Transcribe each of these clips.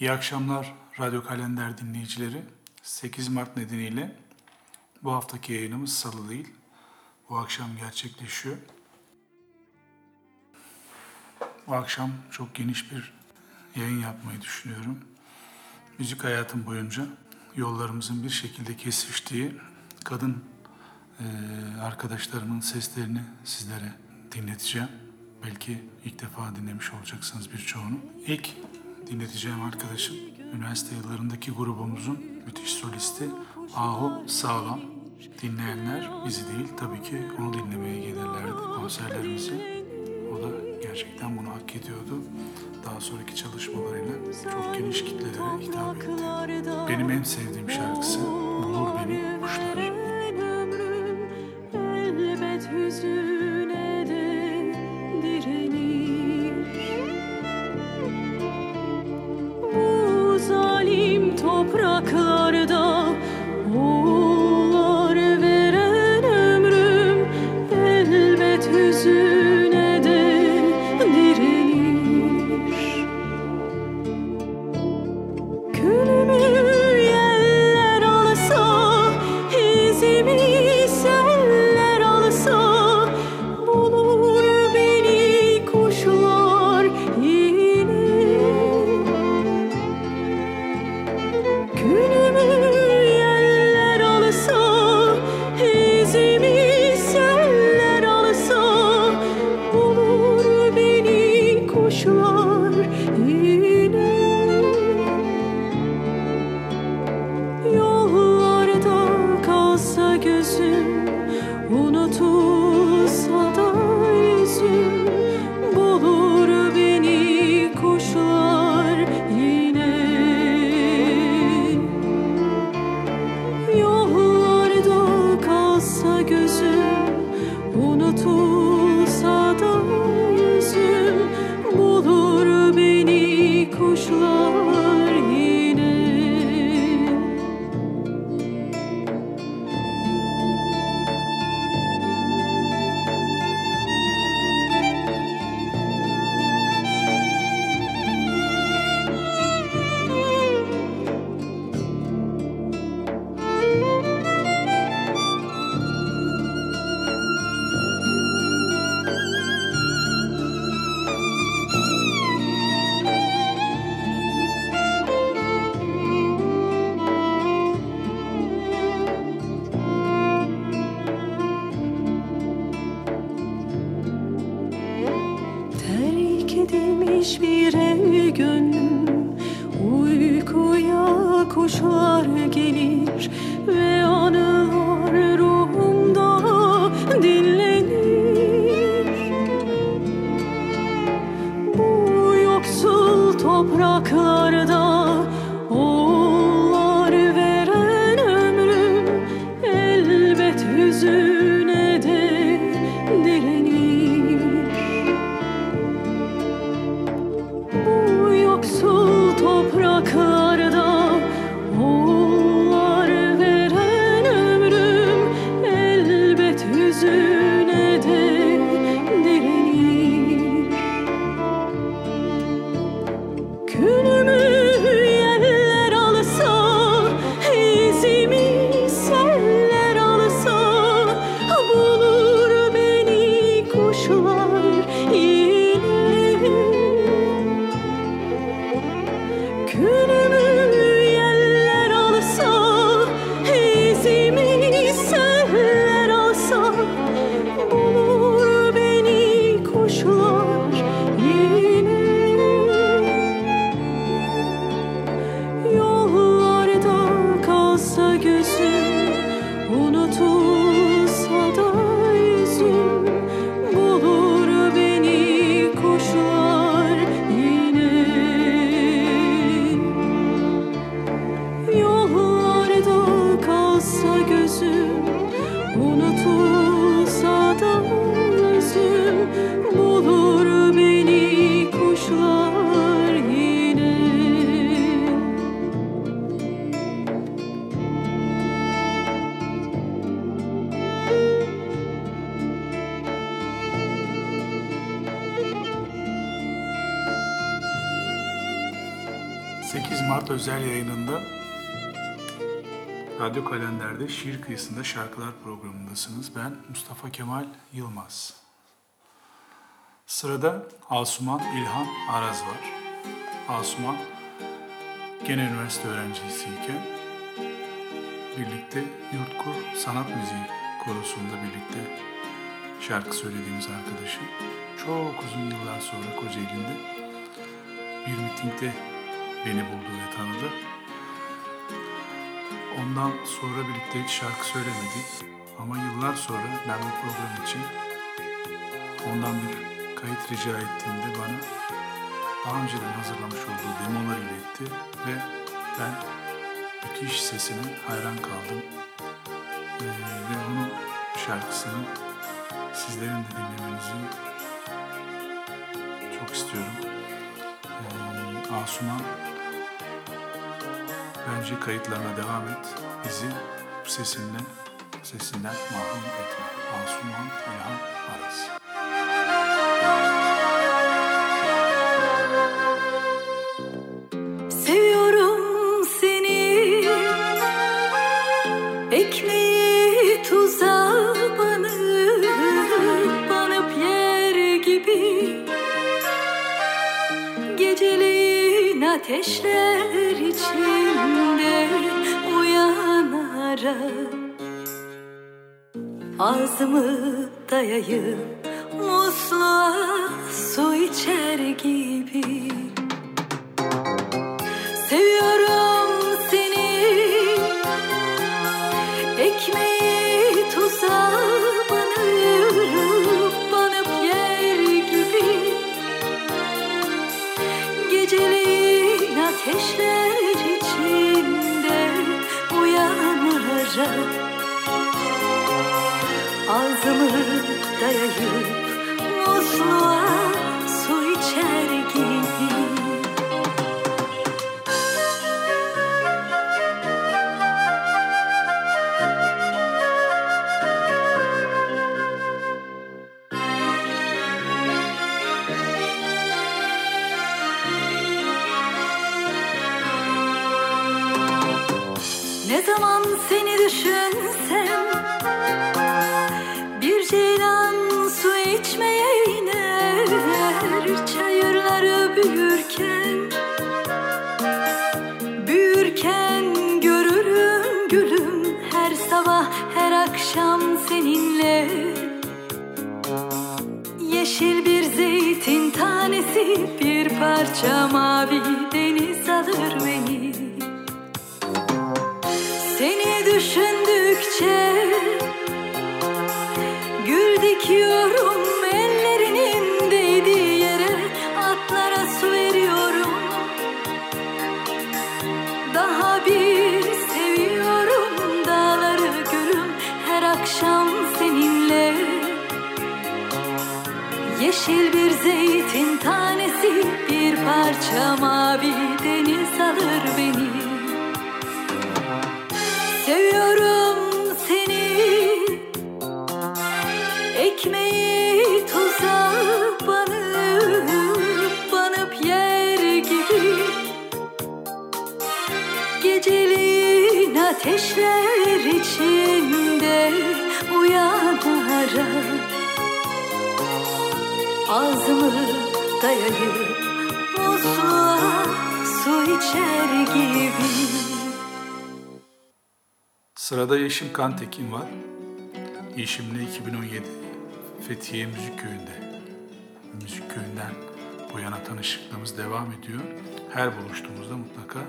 İyi akşamlar Radyo Kalender dinleyicileri. 8 Mart nedeniyle bu haftaki yayınımız salı değil. Bu akşam gerçekleşiyor. Bu akşam çok geniş bir yayın yapmayı düşünüyorum. Müzik hayatım boyunca yollarımızın bir şekilde kesiştiği kadın e, arkadaşlarımın seslerini sizlere dinleteceğim. Belki ilk defa dinlemiş olacaksınız birçoğunu. İlk dinleteceğim arkadaşım üniversite yıllarındaki grubumuzun müthiş solisti Ahu Sağlam. Dinleyenler bizi değil tabii ki onu dinlemeye gelirlerdi konserlerimizi. O da gerçekten bunu hak ediyordu. Daha sonraki çalışmalarıyla çok geniş kitlelere hitap etti. Benim en sevdiğim şarkısı Bulur Beni Kuşlar. Şiir Kıyısında Şarkılar programındasınız. Ben Mustafa Kemal Yılmaz. Sırada Asuman İlhan Araz var. Asuman gene üniversite öğrencisiyken birlikte Yurtkur Sanat Müziği Korosu'nda birlikte şarkı söylediğimiz arkadaşım. Çok uzun yıllar sonra Kocaeli'nde bir mitingde beni buldu ve tanıdı. Ondan sonra birlikte hiç şarkı söylemedik. Ama yıllar sonra ben bu program için ondan bir kayıt rica ettiğimde bana daha önceden hazırlamış olduğu demoları iletti ve ben müthiş sesine hayran kaldım. Ee, ve onun şarkısını sizlerin de dinlemenizi çok istiyorum. Ee, Asuman bence kayıtlarına devam et. Bizi sesinle, sesinden mahrum etme. Asuman İlhan Aras. Ağzımı dayayıp Musluğa su içer gibi Yeşil bir zeytin tanesi Bir parça mavi deniz alır beni. Seviyorum Ağzımı dayayıp Musluğa su içer gibi Sırada Yeşim Kantekin var. Yeşim'le 2017 Fethiye Müzik Köyü'nde. Müzik Köyü'nden bu yana tanışıklığımız devam ediyor. Her buluştuğumuzda mutlaka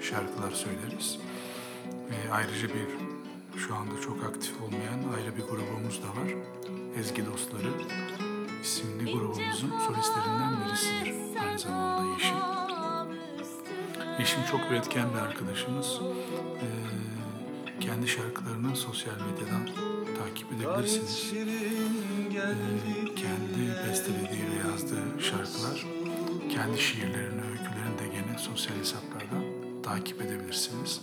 şarkılar söyleriz. Ve ayrıca bir şu anda çok aktif olmayan ayrı bir grubumuz da var. Ezgi Dostları isimli grubumuzun solistlerinden birisidir. Aynı zamanda Yeşim. Yeşim çok üretken bir arkadaşımız. Ee, kendi şarkılarını sosyal medyadan takip edebilirsiniz. Ee, kendi bestelediği ve yazdığı şarkılar, kendi şiirlerini, öykülerini de gene sosyal hesaplardan takip edebilirsiniz.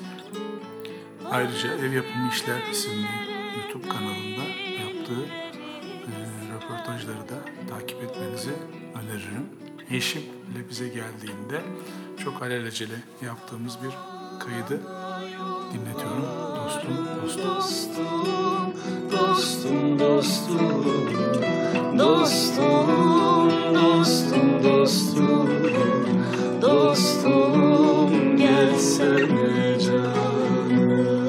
Ayrıca Ev Yapımı İşler isimli YouTube kanalında yaptığı röportajları da takip etmenizi öneririm. eşimle bize geldiğinde çok alelacele yaptığımız bir kaydı dinletiyorum. Dostum, dostum. dostum, dostum, dostum, dostum, dostum, dostum, gelsene canım.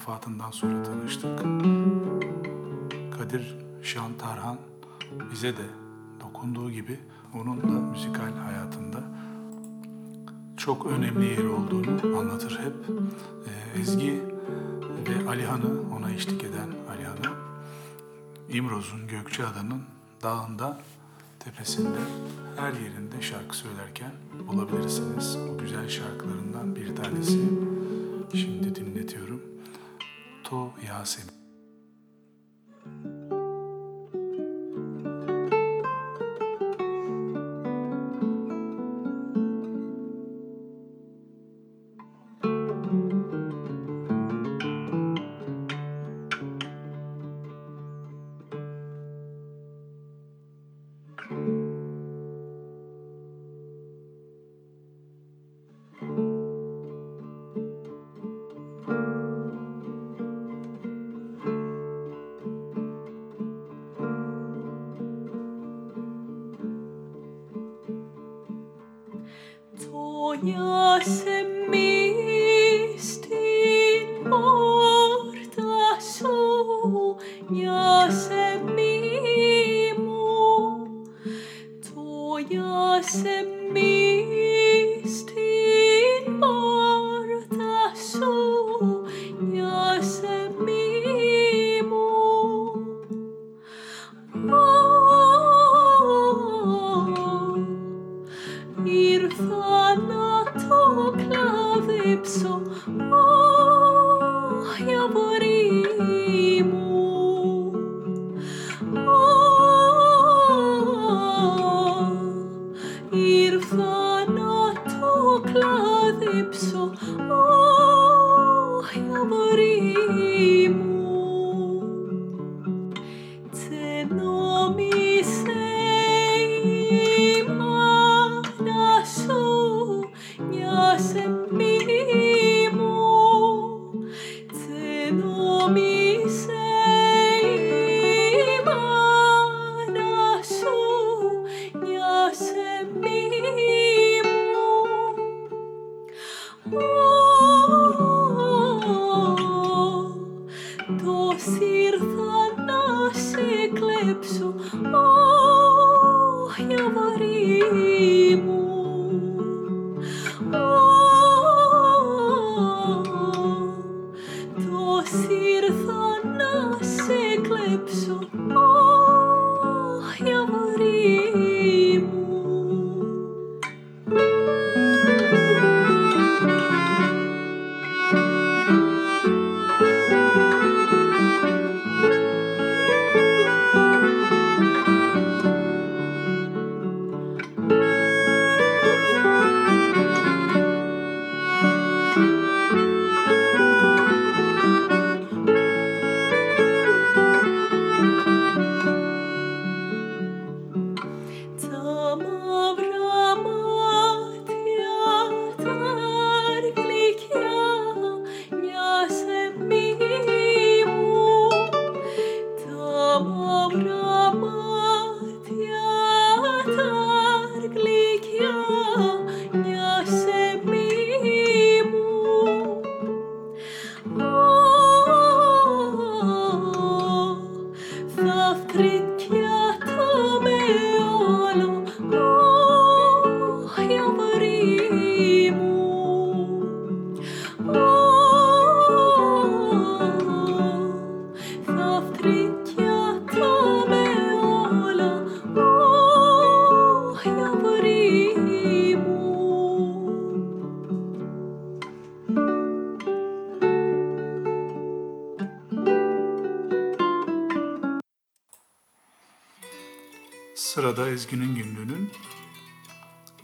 Vefatından sonra tanıştık. Kadir Şan Tarhan bize de dokunduğu gibi onun da müzikal hayatında çok önemli yeri olduğunu anlatır hep. Ee, Ezgi ve Alihan'ı, ona eşlik eden Alihan'ı İmroz'un Gökçeada'nın dağında, tepesinde, her yerinde şarkı söylerken bulabilirsiniz. O güzel şarkılarından bir tanesi. Şimdi dinletiyorum. तो यहाँ से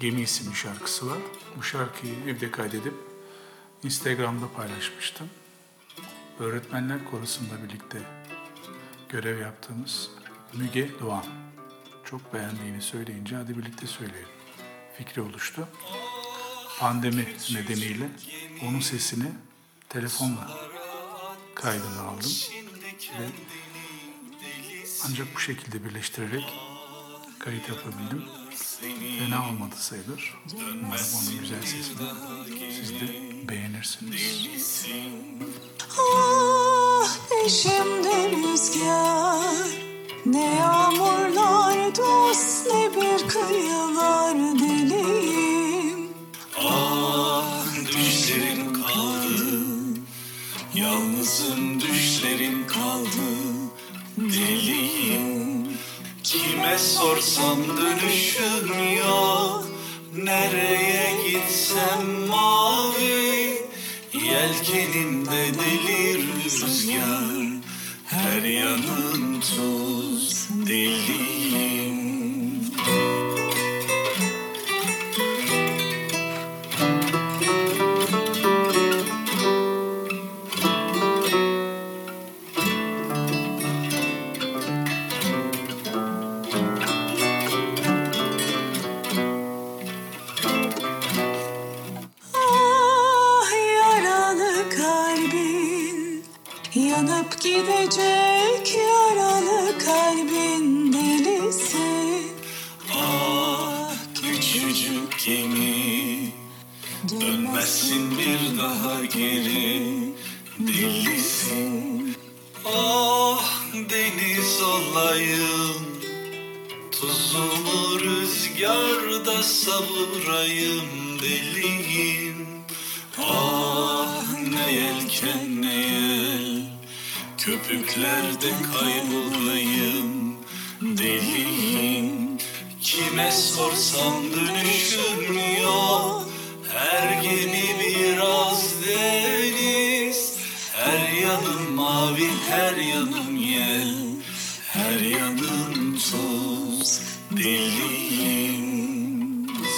Gemi isimli şarkısı var. Bu şarkıyı evde kaydedip Instagram'da paylaşmıştım. Öğretmenler Korosu'nda birlikte görev yaptığımız Müge Doğan. Çok beğendiğini söyleyince hadi birlikte söyleyelim. Fikri oluştu. Pandemi nedeniyle onun sesini telefonla kaydını aldım ve ancak bu şekilde birleştirerek kayıt yapabildim. Fena olmadı sayılır. Onun güzel sesini siz de beğenirsiniz. Ah peşimde rüzgar Ne yağmurlar dost ne bir kıyılar deliyim Ah düşlerim kaldı Yalnızım düşlerim kaldı Kime sorsam dönüşüm yok. Nereye gitsem mavi. Yelkenimde deli rüzgar. Her yanım tuz deliyim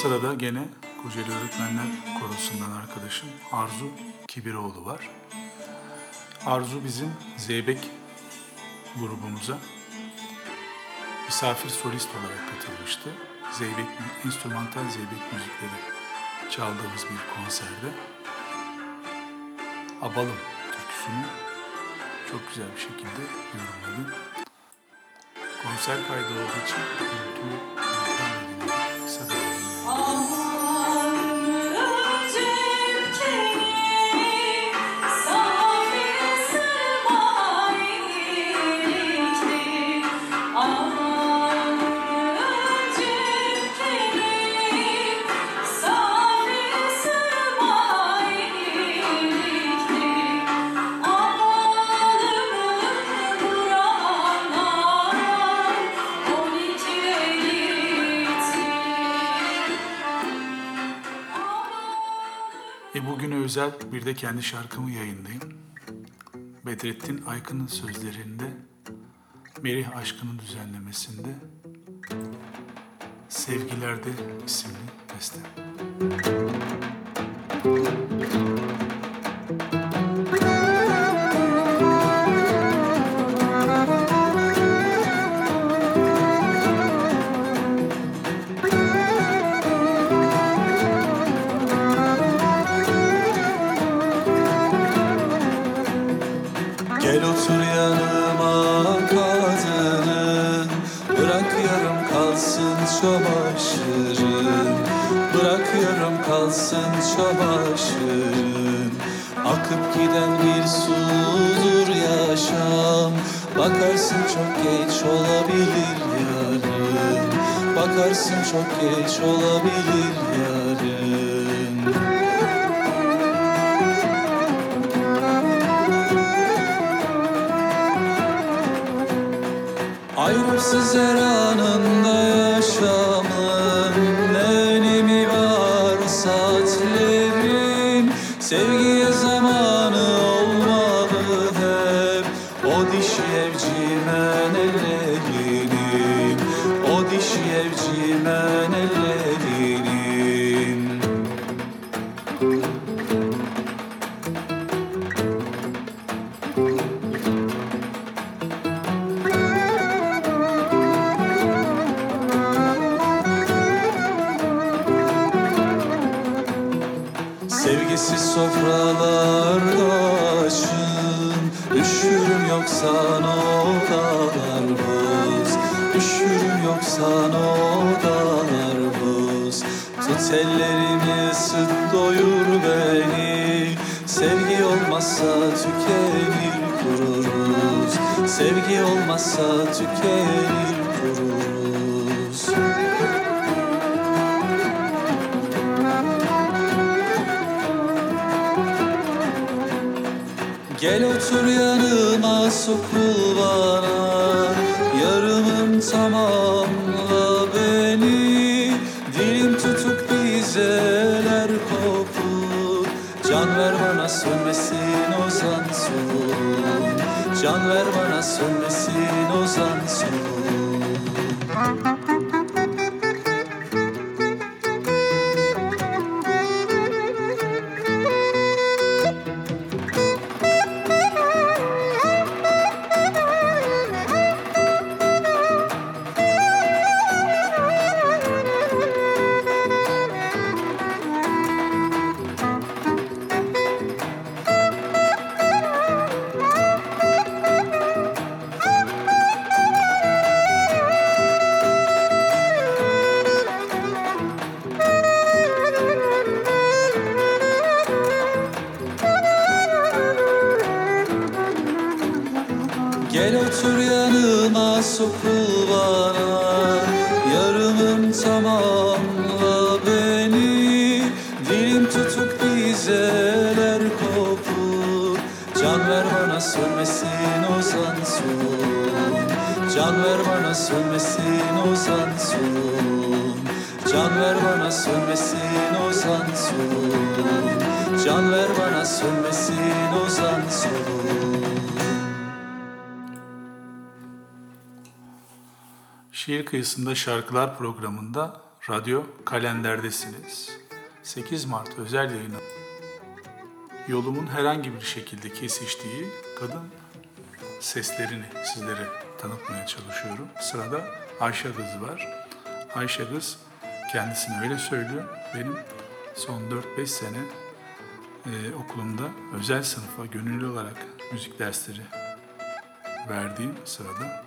Sırada gene Kocaeli Öğretmenler Korosu'ndan arkadaşım Arzu Kibiroğlu var. Arzu bizim Zeybek grubumuza misafir solist olarak katılmıştı. Zeybek, enstrümantal zeybek müzikleri çaldığımız bir konserde Abalım türküsünü çok güzel bir şekilde yorumladı. Konser kaydı olduğu için unuttuğu 41'de kendi şarkımı yayınlayayım. Bedrettin Aykın'ın sözlerinde, Merih Aşkı'nın düzenlemesinde, Sevgilerde isimli beste. Müzik Bakarsın çok geç olabilir yarın. Bakarsın çok geç olabilir yarın. Ayrımsız her anında yaşamın olmazsa tükenir kururuz Gel otur yanıma sokul bana Şiir Kıyısında Şarkılar programında Radyo Kalender'desiniz. 8 Mart özel yayını. Yolumun herhangi bir şekilde kesiştiği kadın seslerini sizlere tanıtmaya çalışıyorum. Sırada Ayşe Kız var. Ayşe Kız kendisine öyle söylüyor. Benim son 4-5 sene e, okulumda özel sınıfa gönüllü olarak müzik dersleri verdiğim sırada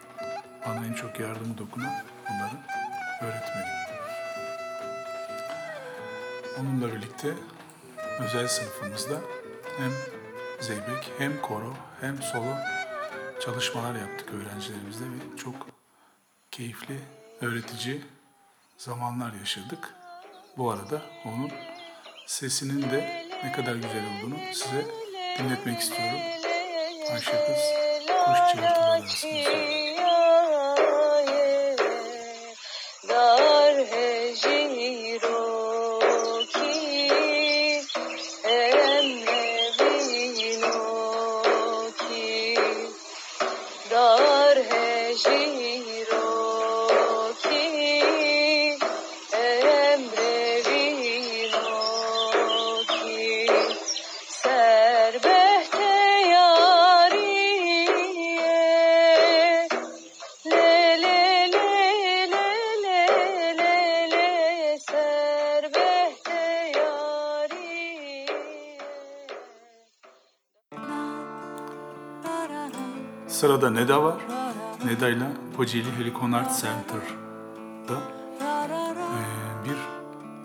bana en çok yardımı dokunan onların öğretmeni. Onunla birlikte özel sınıfımızda hem zeybek hem koro hem solo çalışmalar yaptık öğrencilerimizle ve çok keyifli, öğretici zamanlar yaşadık. Bu arada onun sesinin de ne kadar güzel olduğunu size dinletmek istiyorum. Ayşe kız kuş cıvıltıları arasında है Sırada Neda var. Neda ile Kocaeli Helikon Art Center'da bir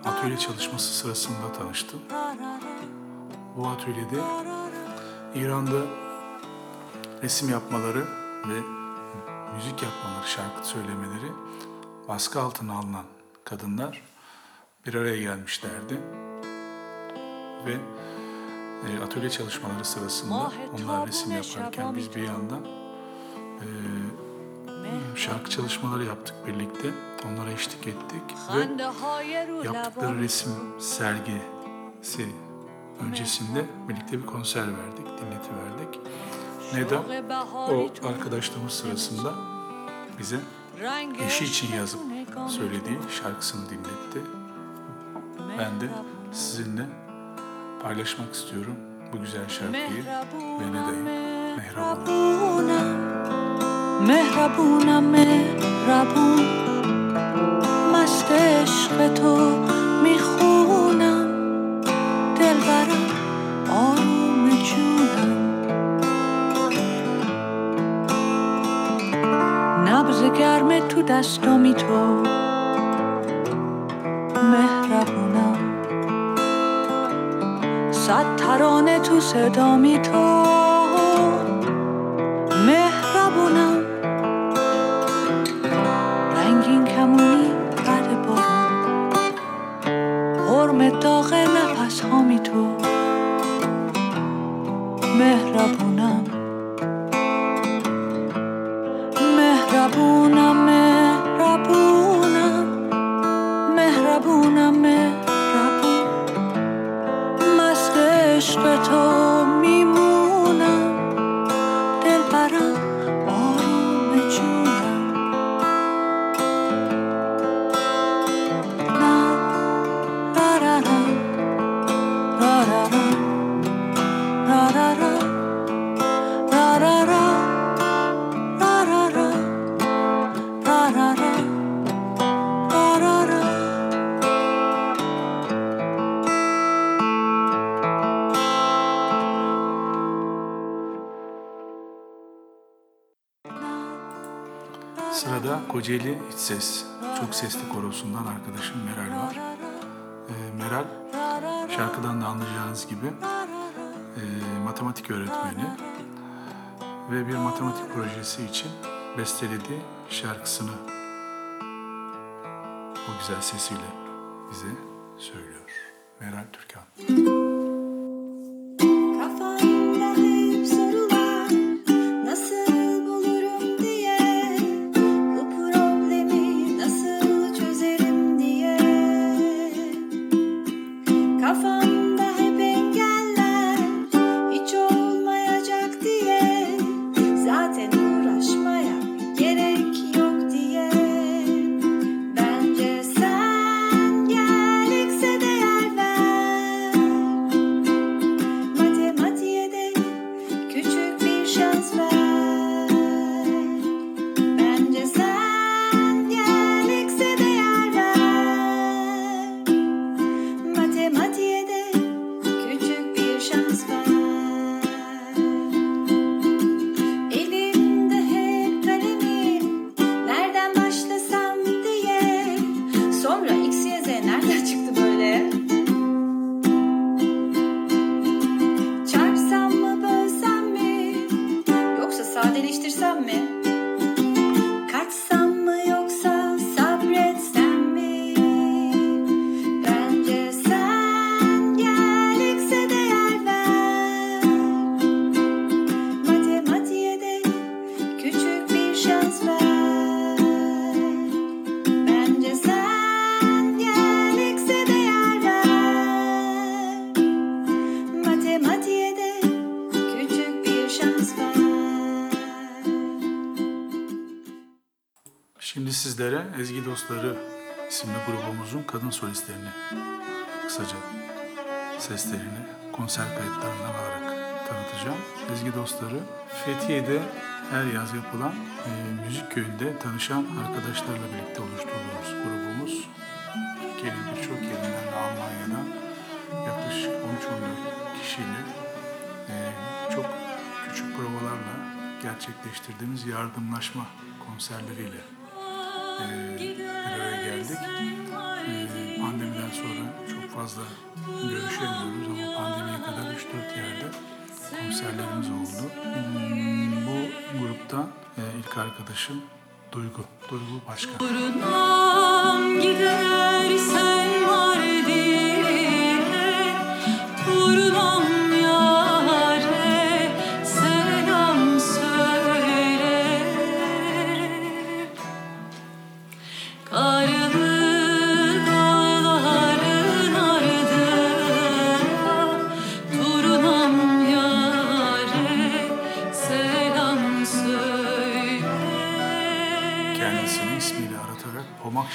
atölye çalışması sırasında tanıştım. Bu atölyede İran'da resim yapmaları ve müzik yapmaları, şarkı söylemeleri baskı altına alınan kadınlar bir araya gelmişlerdi. Ve atölye çalışmaları sırasında onlar resim yaparken biz bir yandan e, şarkı çalışmaları yaptık birlikte. Onlara eşlik ettik ve yaptıkları resim sergisi öncesinde birlikte bir konser verdik, dinleti verdik. Neda o arkadaşlığımız sırasında bize eşi için yazıp söylediği şarkısını dinletti. Ben de sizinle paylaşmak istiyorum bu güzel şarkıyı ve Neda'yı. Mehrabuna. مهربونم مهربون. مست عشق تو می‌خونم. دلبرم آروم جونم. نبز گرم تو دستامی تو. مهربونم. صد ترانه تو صدامی تو. Kocaeli İç Ses, çok sesli korosundan arkadaşım Meral var. Ee, Meral, şarkıdan da anlayacağınız gibi e, matematik öğretmeni ve bir matematik projesi için bestelediği şarkısını o güzel sesiyle bize söylüyor. Meral Türkan. Dostları isimli grubumuzun kadın solistlerini kısaca seslerini konser kayıtlarına alarak tanıtacağım. Ezgi Dostları Fethiye'de her yaz yapılan e, müzik köyünde tanışan arkadaşlarla birlikte oluşturduğumuz grubumuz. Türkiye'nin birçok yerinden ve Almanya'dan yaklaşık 13-14 kişiyle e, çok küçük provalarla gerçekleştirdiğimiz yardımlaşma konserleriyle e, bir araya geldik. E, pandemiden sonra çok fazla görüşemiyoruz ama pandemiye kadar 3-4 yerde konserlerimiz oldu. Hmm, Bu grupta e, ilk arkadaşım Duygu, Duygu Başkan. Turnam gidersen var diye Turnam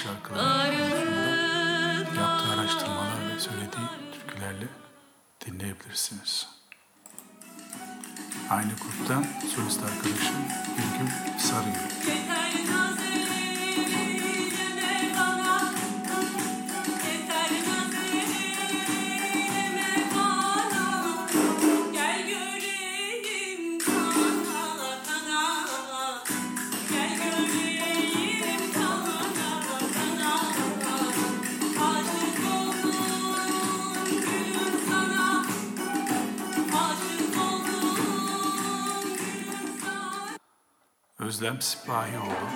şarkıları yaptığı araştırmalar ve söylediği türkülerle dinleyebilirsiniz. Aynı gruptan solist arkadaşım Birgül Sarıgül. özlem sipahi oldu.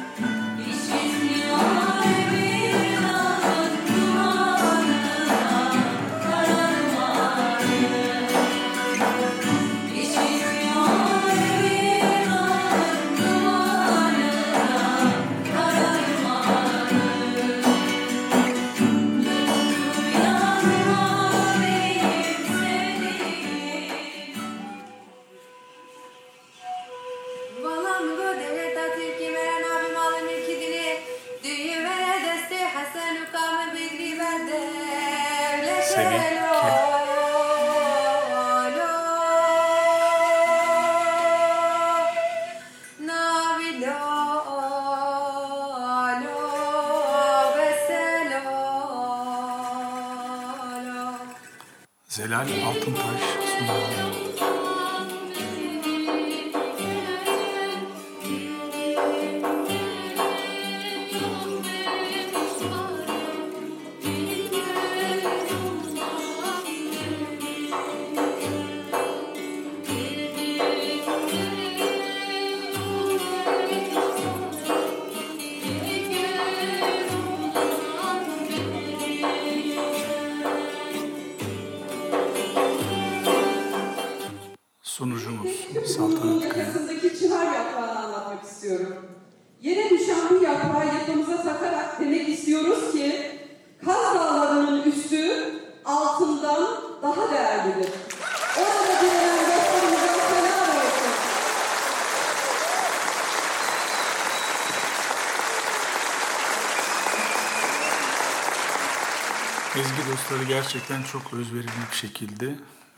Dostları gerçekten çok özverili bir şekilde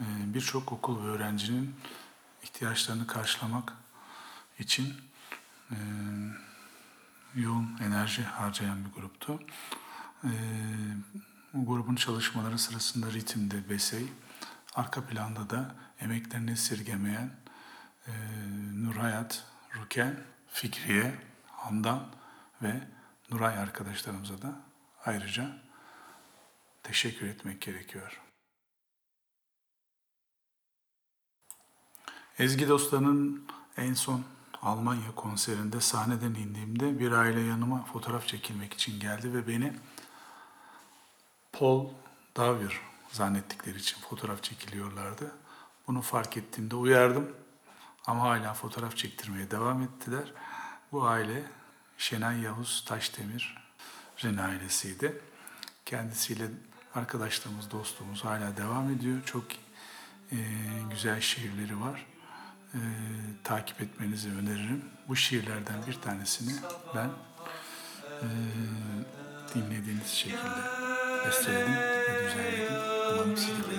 e, birçok okul ve öğrencinin ihtiyaçlarını karşılamak için e, yoğun enerji harcayan bir gruptu. E, Bu grubun çalışmaları sırasında ritimde Besey, arka planda da emeklerini esirgemeyen Nurhayat, Ruken, Fikriye, Handan ve Nuray arkadaşlarımıza da ayrıca teşekkür etmek gerekiyor. Ezgi dostlarının en son Almanya konserinde sahneden indiğimde bir aile yanıma fotoğraf çekilmek için geldi ve beni Paul Davir zannettikleri için fotoğraf çekiliyorlardı. Bunu fark ettiğimde uyardım ama hala fotoğraf çektirmeye devam ettiler. Bu aile Şenay Yavuz Taşdemir'in ailesiydi. Kendisiyle arkadaşlığımız, dostluğumuz hala devam ediyor. Çok e, güzel şiirleri var. E, takip etmenizi öneririm. Bu şiirlerden bir tanesini ben e, dinlediğiniz şekilde besteledim ve düzenledim. Umarım siz de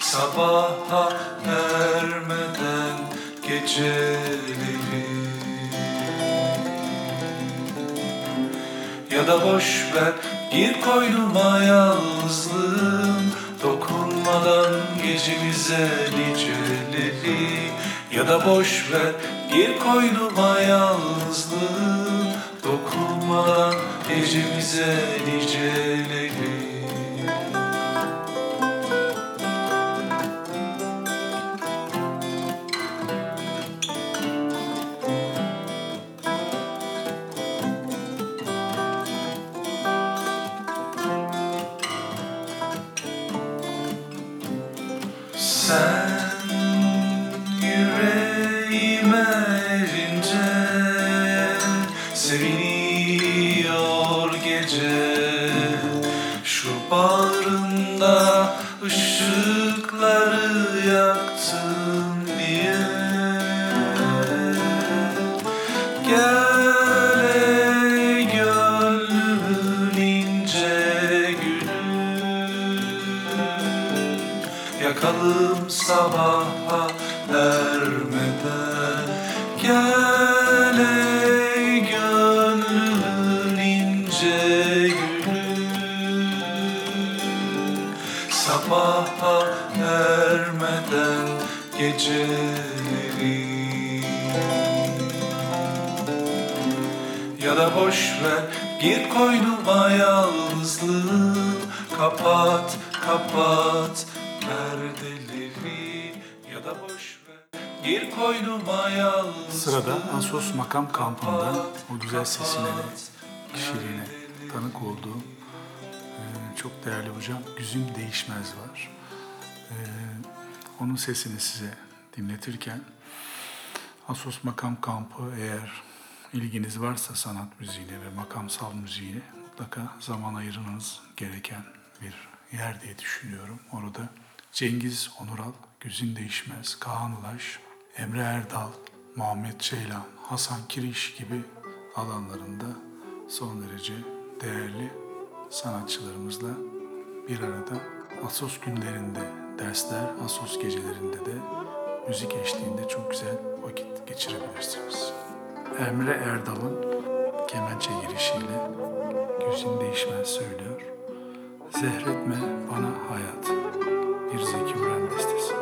Sabaha ermeden geceleri Ya da boş ver gir koynuma yalnızlığım. Dokunmadan gecemize niceleri. Ya da boş ver gir koynuma yalnızlığım. Dokunmadan gecemize niceleri Gir koynuma yalnızlığım Kapat, kapat perdeleri Ya da boş ver. Gir koynuma yalnızlığım Sırada Asos Makam Kampı'nda o güzel sesine ve kişiliğine tanık olduğu e, çok değerli hocam Güzin Değişmez var. E, onun sesini size dinletirken Asos Makam Kampı eğer ilginiz varsa sanat müziğine ve makamsal müziğine mutlaka zaman ayırmanız gereken bir yer diye düşünüyorum. Orada Cengiz Onural, Güzin Değişmez, Kaan Ulaş, Emre Erdal, Muhammed Ceylan, Hasan Kiriş gibi alanlarında son derece değerli sanatçılarımızla bir arada Asos günlerinde dersler, Asos gecelerinde de müzik eşliğinde çok güzel vakit geçirebilirsiniz. Emre Erdal'ın kemençe girişiyle Güzin Değişmez söylüyor. Zehretme bana hayat. Bir Zeki Müren bestesi.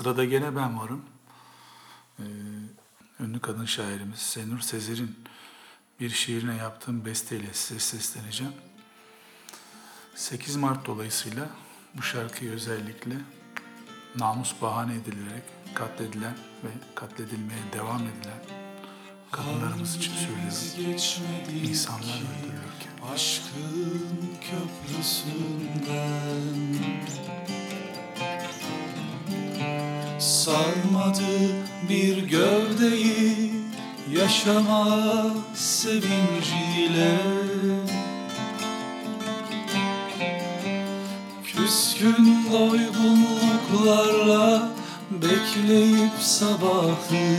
Sırada gene ben varım. Ee, ünlü kadın şairimiz Senur Sezer'in bir şiirine yaptığım besteyle size sesleneceğim. 8 Mart dolayısıyla bu şarkıyı özellikle namus bahane edilerek katledilen ve katledilmeye devam edilen kadınlarımız için söylüyorum. İnsanlar öldürülürken. aşkın köprüsünden Sarmadı bir gövdeyi yaşama sevinciyle. Küskün doygunluklarla bekleyip sabahı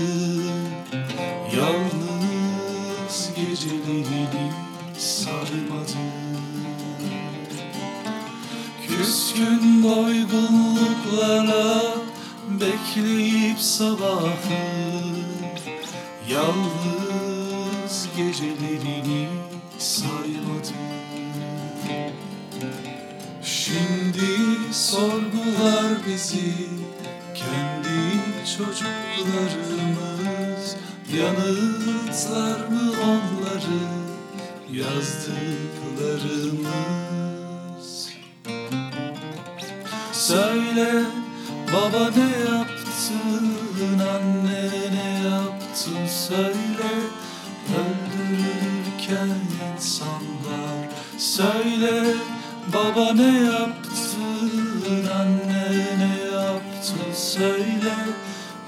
Yalnız gecelerini sarmadı. Küskün doygunluklara bekleyip sabahı Yalnız gecelerini saymadı Şimdi sorgular bizi kendi çocuklarımız. Yanıtlar mı onları yazdıklarımız? Söyle baba ne yaptın anne ne yaptın söyle. Öldürülürken insanlar Söyle. Baba ne yaptın anne ne yaptın söyle.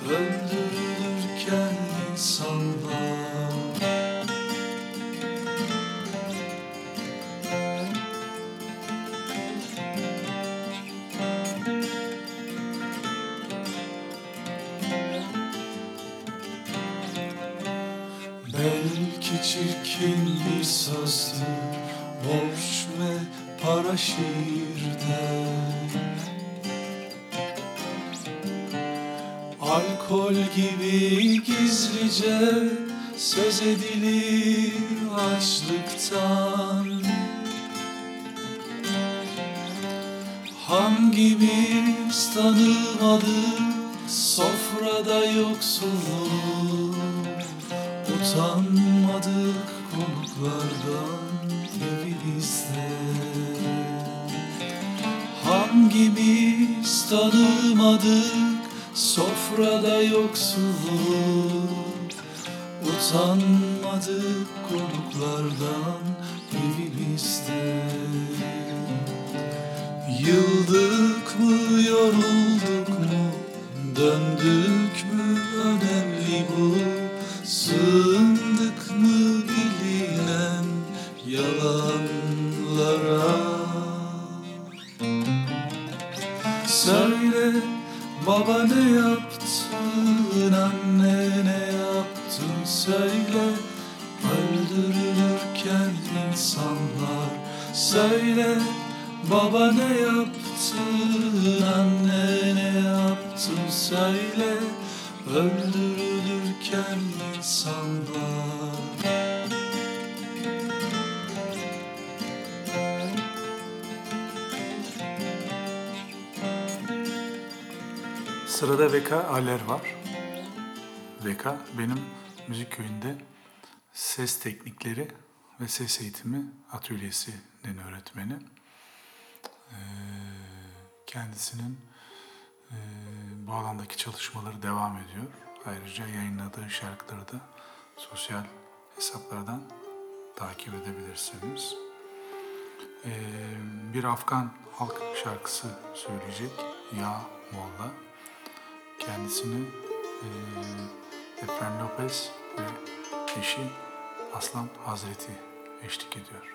Öldürülürken insanlar Belki çirkin bir sözdü Borç ve para şiirde Alkol gibi gizlice Söz edilir açlıktan. Hangimiz tanımadık Sofrada yoksulluk Utanmadık konuklardan evimizde. Hangimiz tanımadık sofrada yoksulluk Veka benim müzik köyünde ses teknikleri ve ses eğitimi atölyesinin öğretmeni. Ee, kendisinin e, bu alandaki çalışmaları devam ediyor. Ayrıca yayınladığı şarkıları da sosyal hesaplardan takip edebilirsiniz. Ee, bir Afgan halk şarkısı söyleyecek Ya Molla. Kendisini e, Efren Lopez ve eşi Aslan Hazreti eşlik ediyor.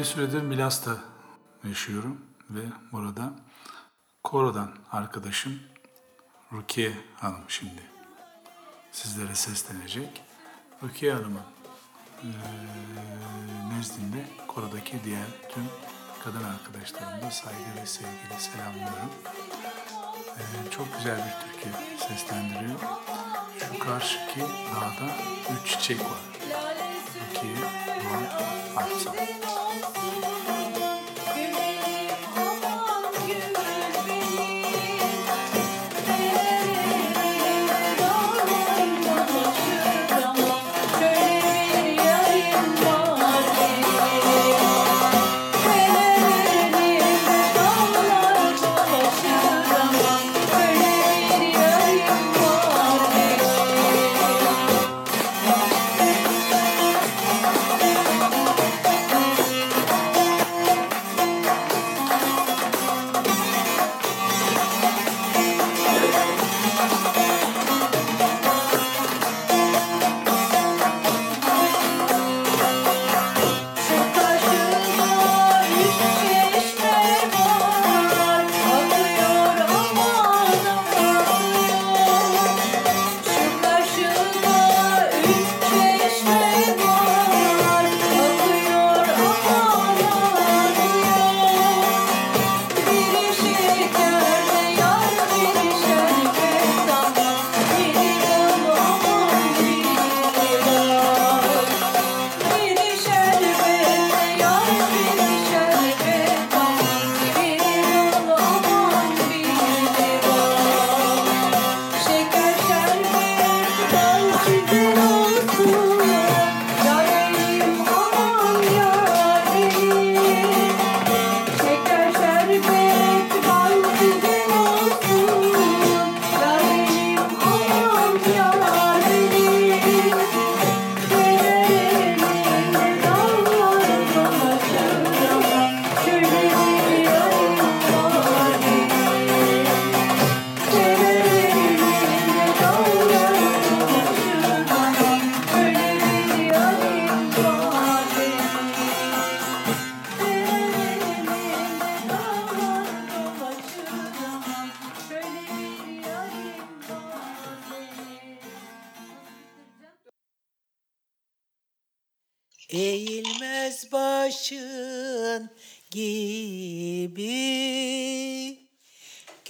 Bir süredir Milas'ta yaşıyorum ve burada korodan arkadaşım Rukiye Hanım şimdi sizlere seslenecek. Rukiye Hanım'ın eee, nezdinde korodaki diğer tüm kadın arkadaşlarıma da saygı ve sevgiyle selamlıyorum. Eee, çok güzel bir türkü seslendiriyor. Şu karşıki dağda üç çiçek var. Rukiye Doğan Aksan.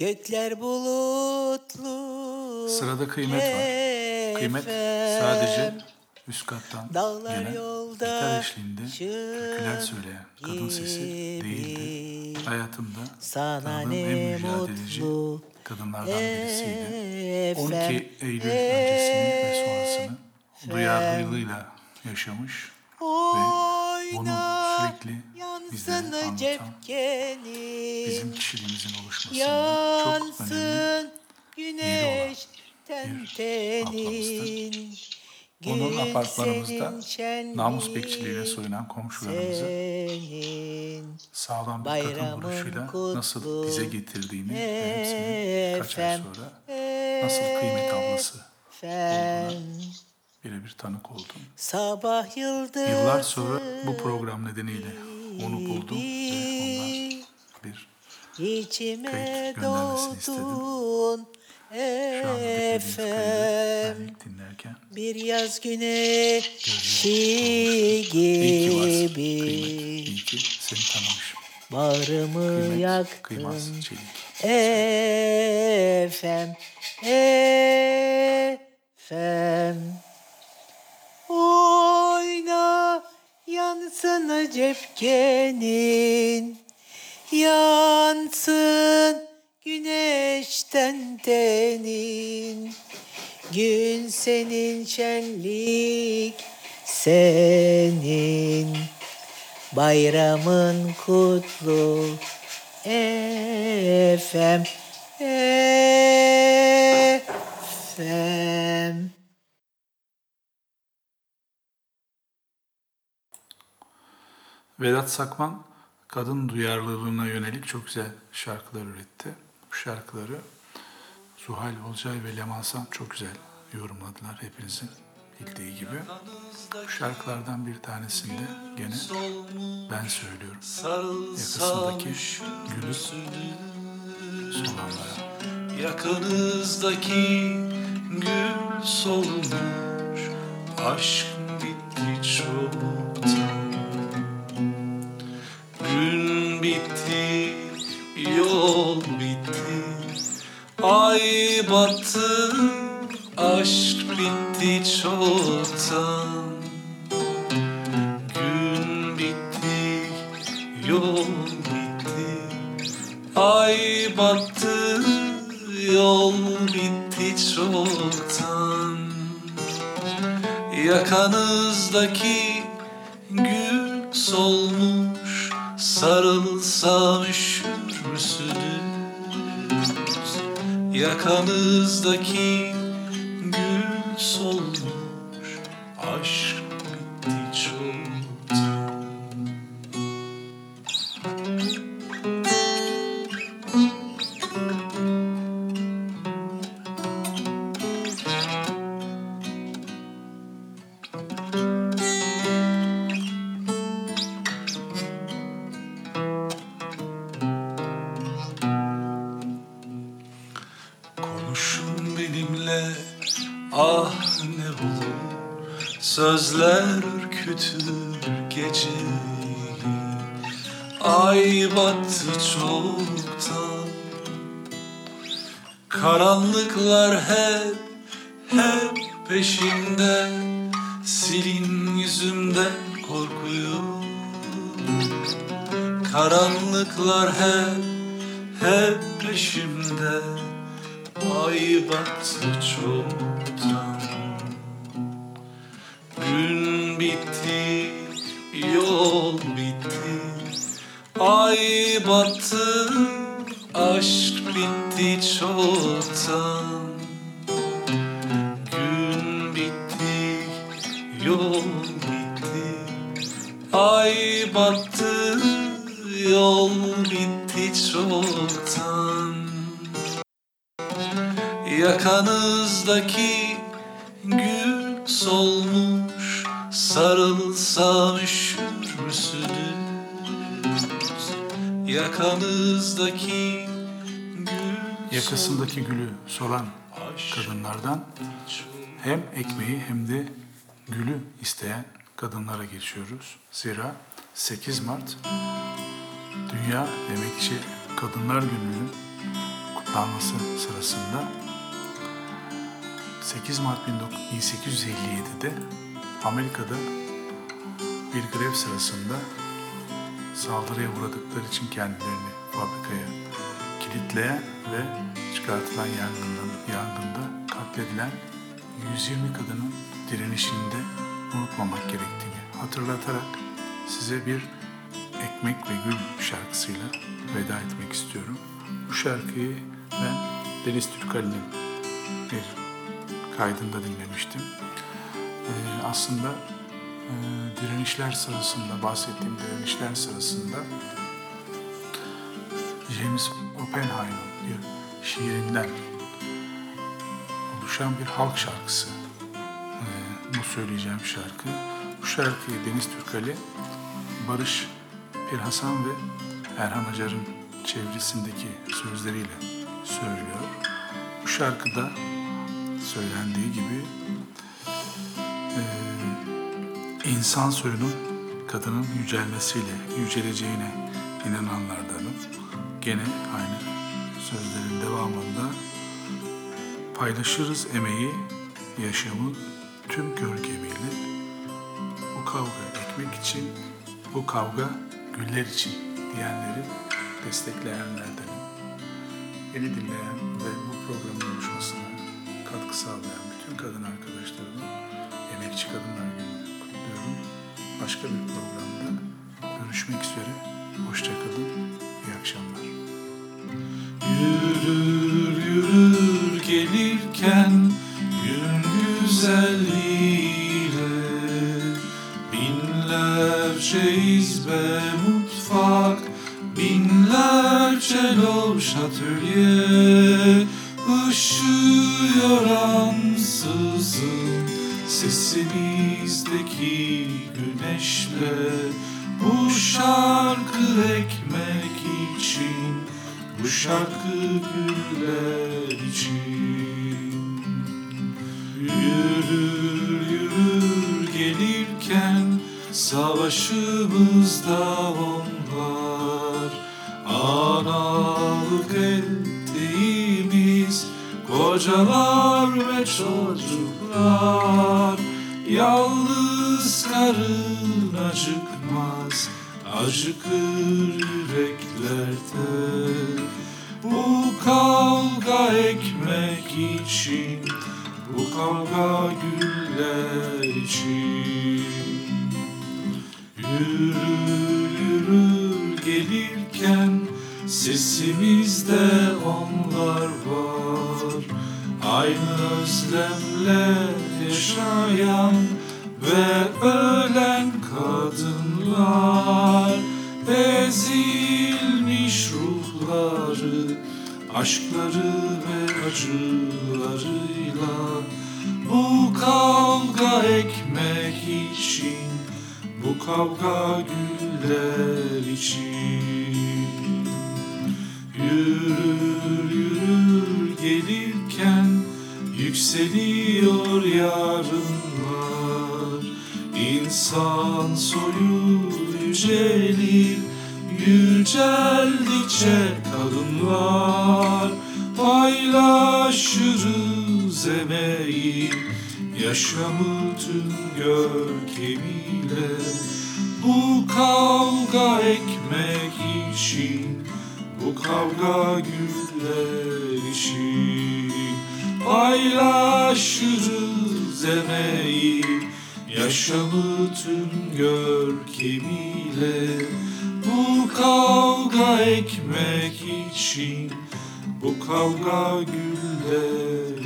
Gökler bulutlu Sırada kıymet var. Kıymet sadece üst kattan Dağlar gelen yolda gitar eşliğinde türküler söyleyen kadın sesi değildi. Hayatımda tanıdığım en mücadeleci kadınlardan birisiydi. 12 efem, Eylül öncesini ve sonrasını duyarlılığıyla yaşamış ve bunu Oyna sürekli bize anlatan cepkenin bizim kişiliğimizin oluşmasında çok önemli güneşten bir tenin Onun apartmanımızda namus şenlik bekçiliğine soyunan komşularımızı senin sağlam bir duruşuyla kutlu nasıl dize getirdiğini ve hepsinin kaç ay sonra nasıl kıymet ablası fen birebir tanık oldum. Sabah Yıllar sonra bu program nedeniyle onu buldum ve ondan bir İçime doğdun efem. Bir yaz güneşi gibi. Bağrımı yaktın. efem efem yansın cepkenin Yansın güneşten tenin. Gün senin şenlik senin. Bayramın kutlu efem efem Vedat Sakman kadın duyarlılığına yönelik çok güzel şarkılar üretti. Bu şarkıları Zuhal Olcay ve Leman Sam çok güzel yorumladılar hepinizin bildiği gibi. Bu şarkılardan bir tanesinde gene ben söylüyorum. Yakasındaki gülü solanlara. Yakanızdaki gül solmuş Aşk bitti çoktan Ay battı, aşk bitti çoktan. Gün bitti, yol bitti. Ay battı, yol bitti çoktan. Yakanızdaki gül solmuş Sarılsam üşür Yakanızdaki gül Sözler ürkütür geceyi Ay battı çoktan. Karanlıklar hep Yakasındaki gülü solan kadınlardan hem ekmeği hem de gülü isteyen kadınlara geçiyoruz. Zira 8 Mart Dünya Emekçi Kadınlar Günü'nün kutlanması sırasında 8 Mart 1857'de Amerika'da bir grev sırasında saldırıya uğradıkları için kendilerini fabrikaya kilitleyen ve çıkartılan yangından, yangında katledilen 120 kadının direnişini de unutmamak gerektiğini hatırlatarak size bir Ekmek ve Gül şarkısıyla veda etmek istiyorum. Bu şarkıyı ben Deniz Türkali'nin bir kaydında dinlemiştim. Ee, aslında e, direnişler sırasında, bahsettiğim direnişler sırasında James Oppenheimer'ın bir şiirinden oluşan bir halk şarkısı. Ee, bu söyleyeceğim şarkı. Bu şarkıyı Deniz Türkali, Barış Bir Hasan ve Erhan Acar'ın çevresindeki sözleriyle söylüyor. Bu şarkıda söylendiği gibi e, insan soyunun kadının yücelmesiyle yüceleceğine inananlardanım. Gene aynı sözlerin devamında paylaşırız emeği, yaşamı tüm görkemiyle. Bu kavga ekmek için, bu kavga güller için diyenleri destekleyenlerdenim. Beni dinleyen ve bu programın oluşmasına katkı sağlayan bütün kadın arkadaşlarımı Emekçi Kadınlar Günü'nü kutluyorum. Başka bir programda görüşmek üzere. Hoşçakalın. İyi akşamlar. can onlar Analık ettiğimiz Kocalar ve çocuklar Yalnız karın acıkmaz Acıkır yüreklerde. Bu kavga ekmek için Bu kavga güller için. Gelirken Sesimizde onlar var. Aynı özlemle yaşayan Ve ölen kadınlar. Ezilmiş ruhları Aşkları ve acılarıyla Bu kavga ekmek için Bu kavga güller için Yükseliyor yarınlar İnsan soyu yücelir Yüceldikçe kadınlar Paylaşırız emeği. Yaşamı tüm görkemiyle Bu kavga ekmek için Bu kavga güller için Paylaşırız emeği Yaşamı tüm görkemiyle Bu kavga ekmek için Bu kavga güller